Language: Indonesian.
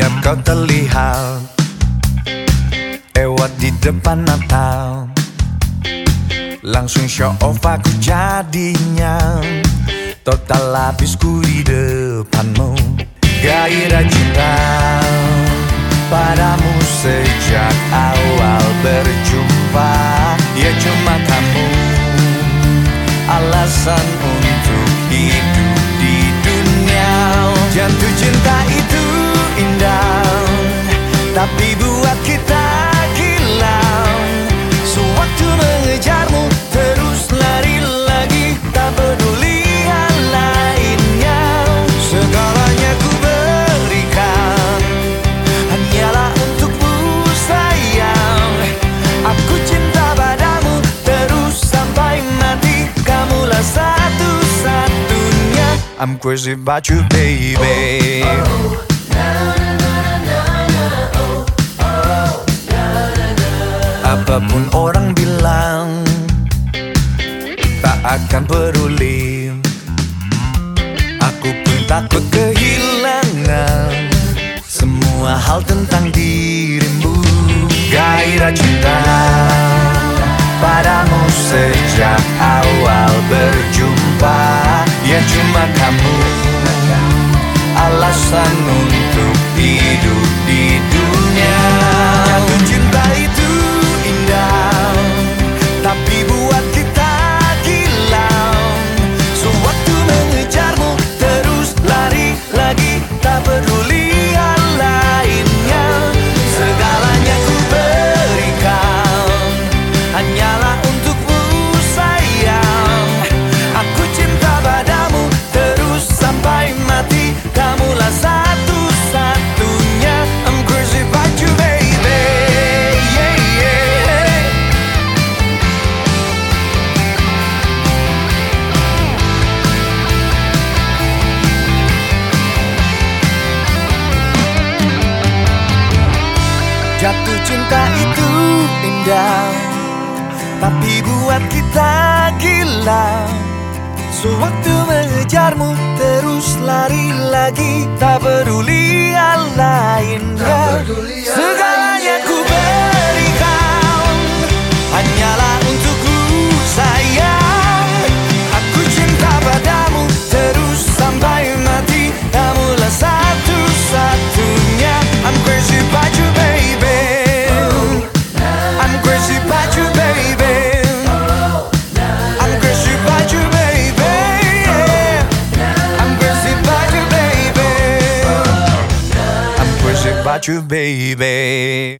saat kau terlihat Ewat di depan mata Langsung show off aku jadinya. Total habisku di depanmu. Gairah cinta padamu sejak awal berjumpa. Ya cuma kamu alasan untuk hidup di dunia. Jatuh cinta itu Tapi buat kita gila Sewaktu mengejarmu terus lari lagi. Tak peduli hal lainnya Segalanya ku berikan. Hanyalah untukmu sayang. Aku cinta padamu terus sampai mati. Kamulah satu-satunya. I'm crazy about you baby Apa pun orang bilang Tak akan peduli. Aku pun takut kehilangan Semua hal tentang dirimu. Gairah lagi Tak peduli Jatuh cinta itu indah Tapi buat kita gila. Sewaktu mengejarmu terus lari lagi. Tak peduli hal lainnya Segalanya about you baby